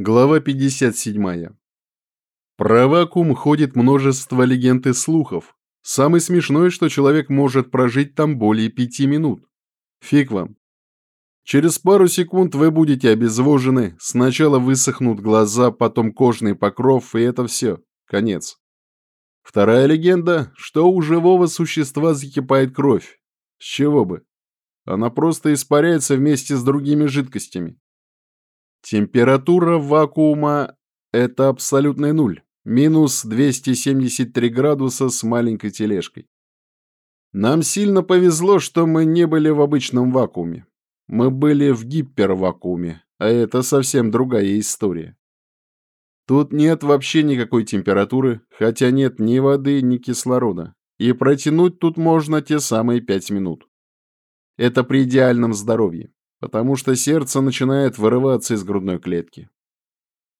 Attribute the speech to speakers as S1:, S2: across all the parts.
S1: Глава 57. Про вакуум ходит множество легенд и слухов. Самый смешной, что человек может прожить там более пяти минут. Фиг вам. Через пару секунд вы будете обезвожены, сначала высохнут глаза, потом кожный покров, и это все. Конец. Вторая легенда, что у живого существа закипает кровь. С чего бы? Она просто испаряется вместе с другими жидкостями. Температура вакуума – это абсолютный нуль, минус 273 градуса с маленькой тележкой. Нам сильно повезло, что мы не были в обычном вакууме. Мы были в гипервакууме, а это совсем другая история. Тут нет вообще никакой температуры, хотя нет ни воды, ни кислорода. И протянуть тут можно те самые пять минут. Это при идеальном здоровье потому что сердце начинает вырываться из грудной клетки.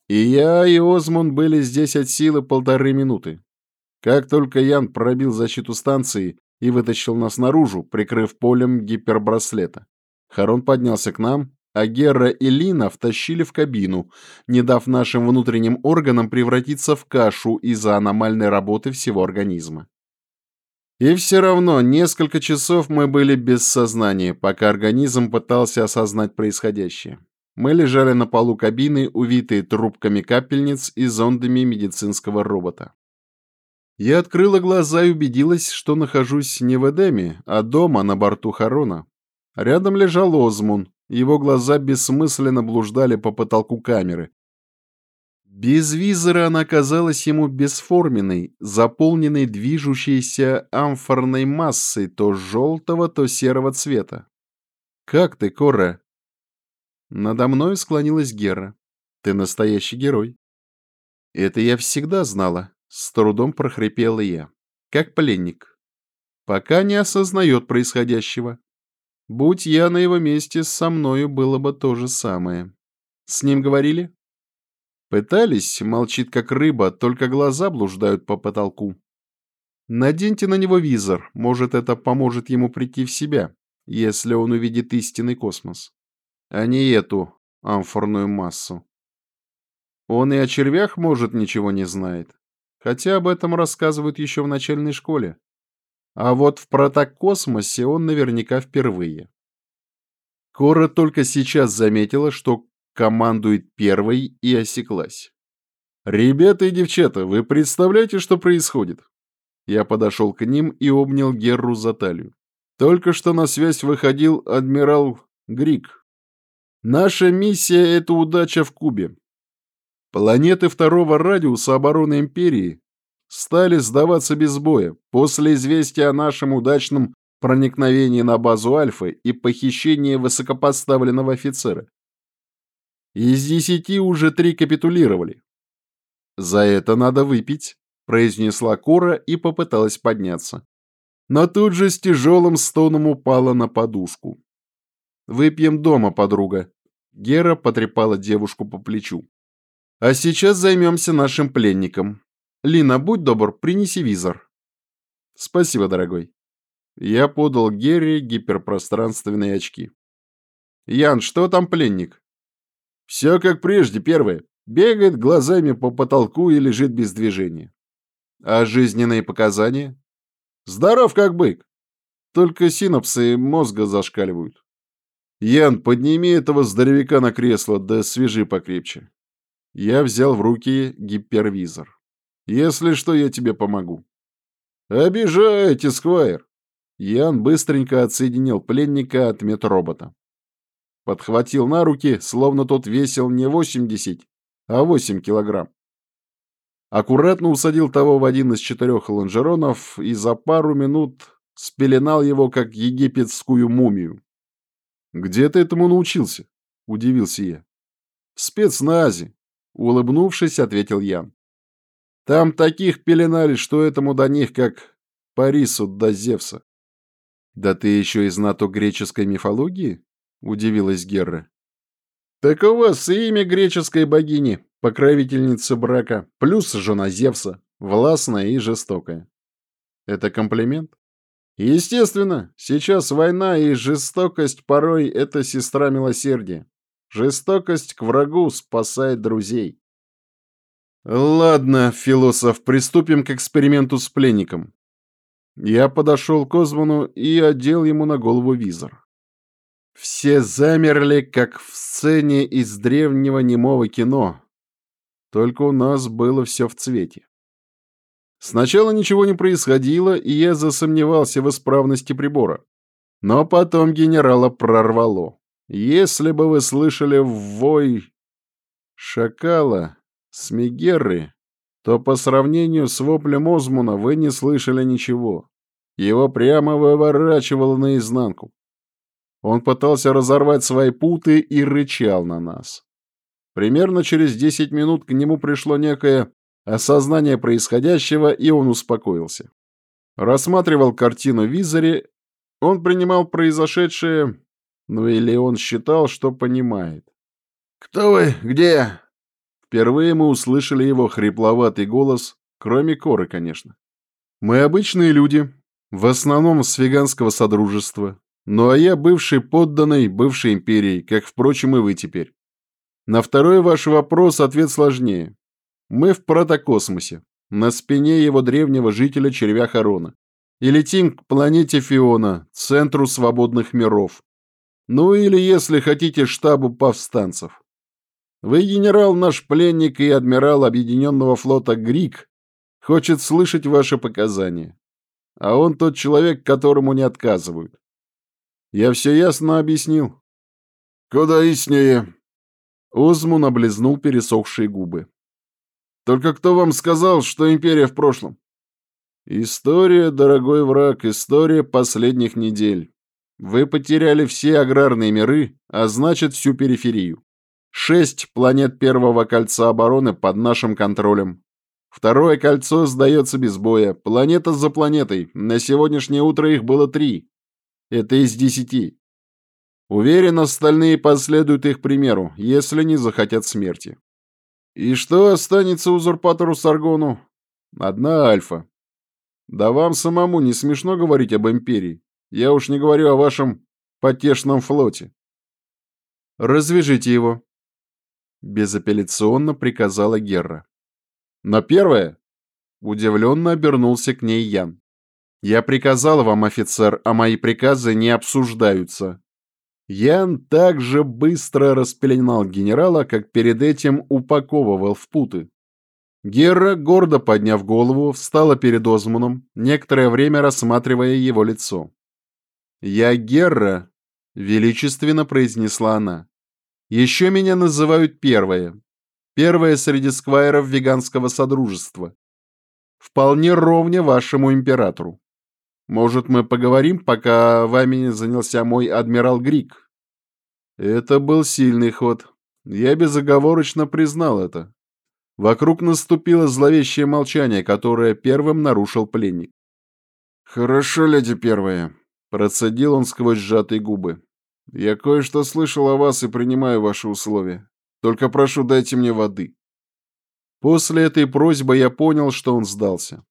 S1: И я, и Озмунд были здесь от силы полторы минуты. Как только Ян пробил защиту станции и вытащил нас наружу, прикрыв полем гипербраслета, Харон поднялся к нам, а Герра и Лина втащили в кабину, не дав нашим внутренним органам превратиться в кашу из-за аномальной работы всего организма. И все равно несколько часов мы были без сознания, пока организм пытался осознать происходящее. Мы лежали на полу кабины, увитые трубками капельниц и зондами медицинского робота. Я открыла глаза и убедилась, что нахожусь не в Эдеме, а дома на борту Харона. Рядом лежал Озмун, его глаза бессмысленно блуждали по потолку камеры, без визора она казалась ему бесформенной, заполненной движущейся амфорной массой то желтого, то серого цвета. «Как ты, Кора?» Надо мной склонилась Гера. «Ты настоящий герой». «Это я всегда знала», — с трудом прохрипела я. «Как пленник. Пока не осознает происходящего. Будь я на его месте, со мною было бы то же самое. С ним говорили?» Пытались, молчит как рыба, только глаза блуждают по потолку. Наденьте на него визор, может, это поможет ему прийти в себя, если он увидит истинный космос, а не эту амфорную массу. Он и о червях, может, ничего не знает, хотя об этом рассказывают еще в начальной школе. А вот в протокосмосе он наверняка впервые. Кора только сейчас заметила, что командует первой и осеклась. «Ребята и девчата, вы представляете, что происходит?» Я подошел к ним и обнял Герру за талию. Только что на связь выходил адмирал Грик. Наша миссия — это удача в Кубе. Планеты второго радиуса обороны Империи стали сдаваться без боя после известия о нашем удачном проникновении на базу Альфа и похищении высокопоставленного офицера. Из десяти уже три капитулировали. «За это надо выпить», — произнесла Кора и попыталась подняться. Но тут же с тяжелым стоном упала на подушку. «Выпьем дома, подруга». Гера потрепала девушку по плечу. «А сейчас займемся нашим пленником. Лина, будь добр, принеси визор». «Спасибо, дорогой». Я подал Гере гиперпространственные очки. «Ян, что там пленник?» Все как прежде, первое. Бегает глазами по потолку и лежит без движения. А жизненные показания? Здоров как бык. Только синапсы мозга зашкаливают. Ян, подними этого здоровяка на кресло, да свяжи покрепче. Я взял в руки гипервизор. Если что, я тебе помогу. Обижаете, Сквайр. Ян быстренько отсоединил пленника от медробота подхватил на руки, словно тот весил не 80, а 8 килограмм. Аккуратно усадил того в один из четырех лонжеронов и за пару минут спеленал его, как египетскую мумию. «Где ты этому научился?» – удивился я. «В спецназе», – улыбнувшись, ответил Ян. «Там таких пеленали, что этому до них, как Парису до Зевса». «Да ты еще и знаток греческой мифологии?» — удивилась Герра. «Так у вас имя греческой богини, покровительницы брака, плюс жена Зевса, властная и жестокая. Это комплимент? Естественно, сейчас война и жестокость порой — это сестра милосердия.
S2: Жестокость к врагу спасает друзей.
S1: Ладно, философ, приступим к эксперименту с пленником. Я подошел к Озману и одел ему на голову визор. Все замерли, как в сцене из древнего немого кино. Только у нас было все в цвете. Сначала ничего не происходило, и я засомневался в исправности прибора. Но потом генерала прорвало. Если бы вы слышали вой шакала с Мегеры, то по сравнению с воплем Озмуна вы не слышали ничего. Его прямо выворачивало наизнанку. Он пытался разорвать свои путы и рычал на нас. Примерно через 10 минут к нему пришло некое осознание происходящего, и он успокоился. Рассматривал картину визоре, он принимал произошедшее, ну или он считал, что понимает.
S2: «Кто вы? Где?»
S1: Впервые мы услышали его хрипловатый голос, кроме коры, конечно. «Мы обычные люди, в основном с веганского содружества, ну а я бывший подданный бывшей империи, как, впрочем, и вы теперь. На второй ваш вопрос ответ сложнее. Мы в протокосмосе, на спине его древнего жителя червя Харона. И летим к планете Фиона, центру свободных миров. Ну или, если хотите, штабу повстанцев. Вы генерал наш пленник и адмирал Объединенного флота Грик хочет слышать ваши показания. А он тот человек, которому не отказывают. Я все ясно объяснил.
S2: Куда яснее.
S1: Озмун облизнул пересохшие губы.
S2: Только кто вам сказал, что империя в прошлом?
S1: История, дорогой враг, история последних недель. Вы потеряли все аграрные миры, а значит всю периферию. Шесть планет первого кольца обороны под нашим контролем. Второе кольцо сдается без боя, планета за планетой. На сегодняшнее утро их было три. Это из десяти. Уверен, остальные последуют их примеру, если не захотят смерти. И что останется узурпатору Саргону? Одна альфа. Да вам самому не смешно говорить об империи. Я уж не говорю о вашем потешном флоте. Развяжите его. Безапелляционно приказала Герра. Но первое... Удивленно обернулся к ней Ян. «Я приказал вам, офицер, а мои приказы не обсуждаются. Ян также быстро распеленал генерала, как перед этим упаковывал в путы. Герра, гордо подняв голову, встала перед Озмуном, некоторое время рассматривая его лицо. «Я Герра», — величественно произнесла она. «Еще меня называют Первая. Первая среди сквайров веганского содружества. Вполне ровня вашему императору. Может, мы поговорим, пока вами занялся мой адмирал Грик?» Это был сильный ход. Я безоговорочно признал это. Вокруг наступило зловещее молчание, которое первым нарушил пленник.
S2: «Хорошо, леди первая», — процедил он сквозь сжатые губы. «Я кое-что слышал о вас и принимаю ваши условия. Только прошу, дайте мне воды».
S1: После этой просьбы я понял, что он сдался.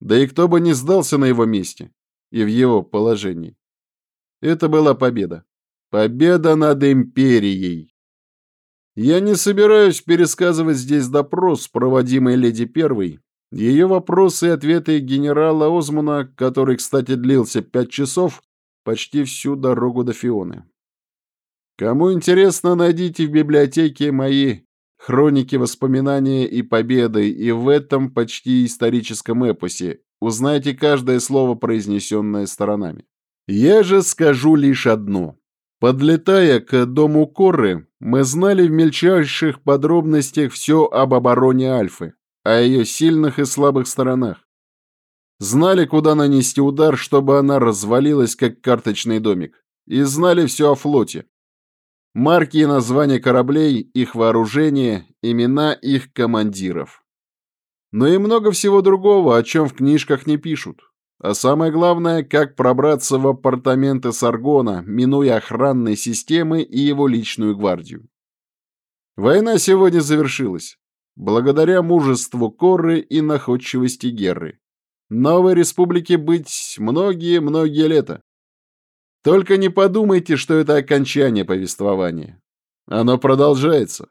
S1: Да и кто бы не сдался на его месте и в его положении. Это была победа. Победа над империей. Я не собираюсь пересказывать здесь допрос, проводимый леди Первой. Ее вопросы и ответы генерала Озмуна, который, кстати, длился пять часов, почти всю дорогу до Фионы. Кому интересно, найдите в библиотеке мои хроники воспоминания и победы, и в этом почти историческом эпосе Узнайте каждое слово, произнесенное сторонами. Я же скажу лишь одно. Подлетая к дому Коры, мы знали в мельчайших подробностях все об обороне Альфы, о ее сильных и слабых сторонах. Знали, куда нанести удар, чтобы она развалилась, как карточный домик. И знали все о флоте. Марки и названия кораблей, их вооружение, имена их командиров но и много всего другого, о чем в книжках не пишут. А самое главное, как пробраться в апартаменты Саргона, минуя охранные системы и его личную гвардию. Война сегодня завершилась, благодаря мужеству Корры и находчивости Герры. Новой республике быть многие-многие лета. Только не подумайте, что это окончание повествования. Оно продолжается.